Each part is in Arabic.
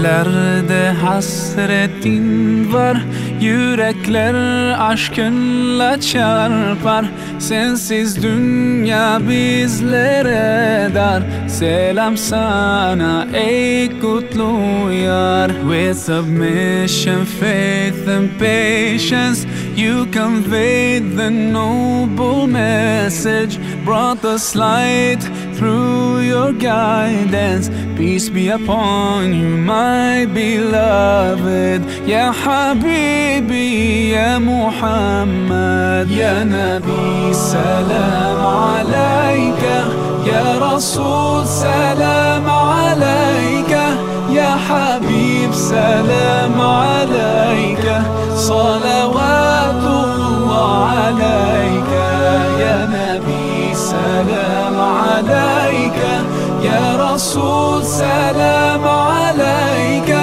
Gönüllerde hasretin var Yürekler aşkınla çarpar. Sensiz dünya bizlere dar. Selam sana ey kutlu yar. With submission, faith and patience You conveyed the noble message Brought us light through your guidance Peace be upon you my beloved Ya Habibi Ya Muhammad Ya Nabi salam alayka Ya Rasul salam alayka Ya Habib salam alayka صلوات الله عليك عليك. يا رسول سلام عليك.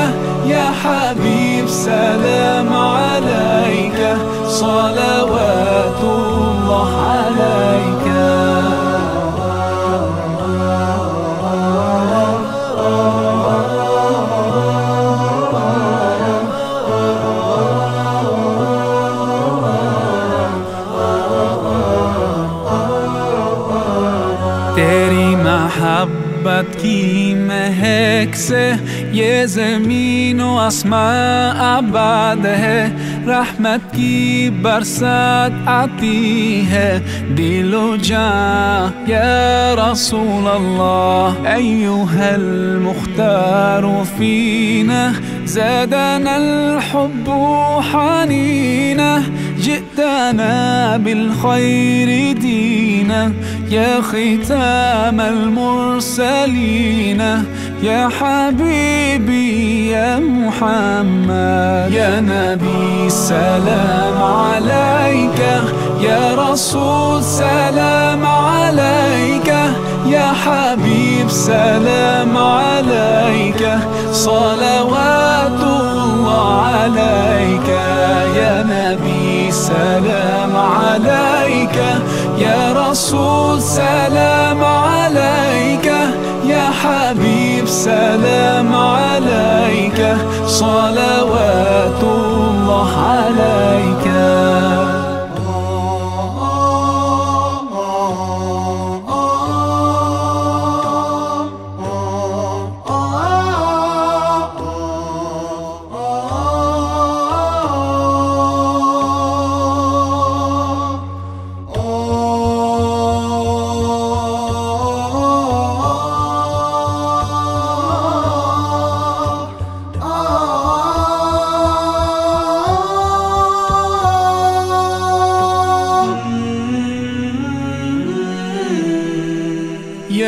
يا حبيب سلام عليك. صلوات محبت کی مہک سے یہ زمین و آسمان آباد ہے رحمت کی برسات آتی ہے دل و جان یا رسول اللہ ایوہ المختار فینا زادنا الحب حنینا. جئتنا بالخير دينا يا ختام المرسلين يا حبيبي يا محمد يا نبي سلام عليك يا رسول سلام عليك يا حبيب سلام عليك صلوات الله عليك يا نبي سلام عليك. يا رسول سلام عليك. يا حبيب سلام عليك. صلوات الله عليك.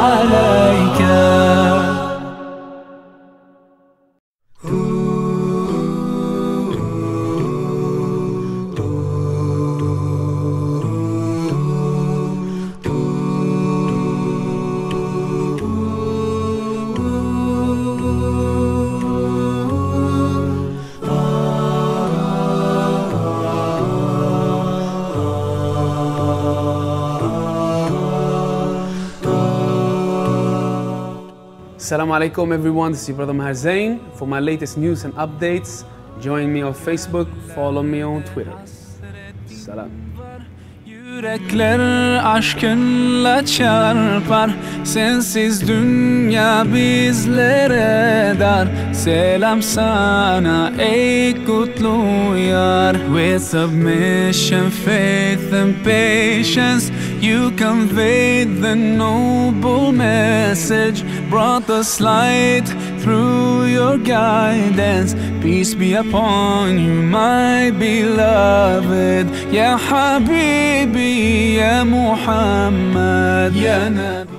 عليك Assalamu alaikum everyone, this is brother Maher Zain. For my latest news and updates, join me on Facebook, follow me on Twitter. Salam. Yürekler aşkınla çarpar Sensiz dünya bizlere dar Selam sana ey kutlu yar With submission, faith and patience You conveyed the noble message Brought us light through your guidance. Peace be upon you my beloved. Ya Habibi Ya Muhammad Ya Nabi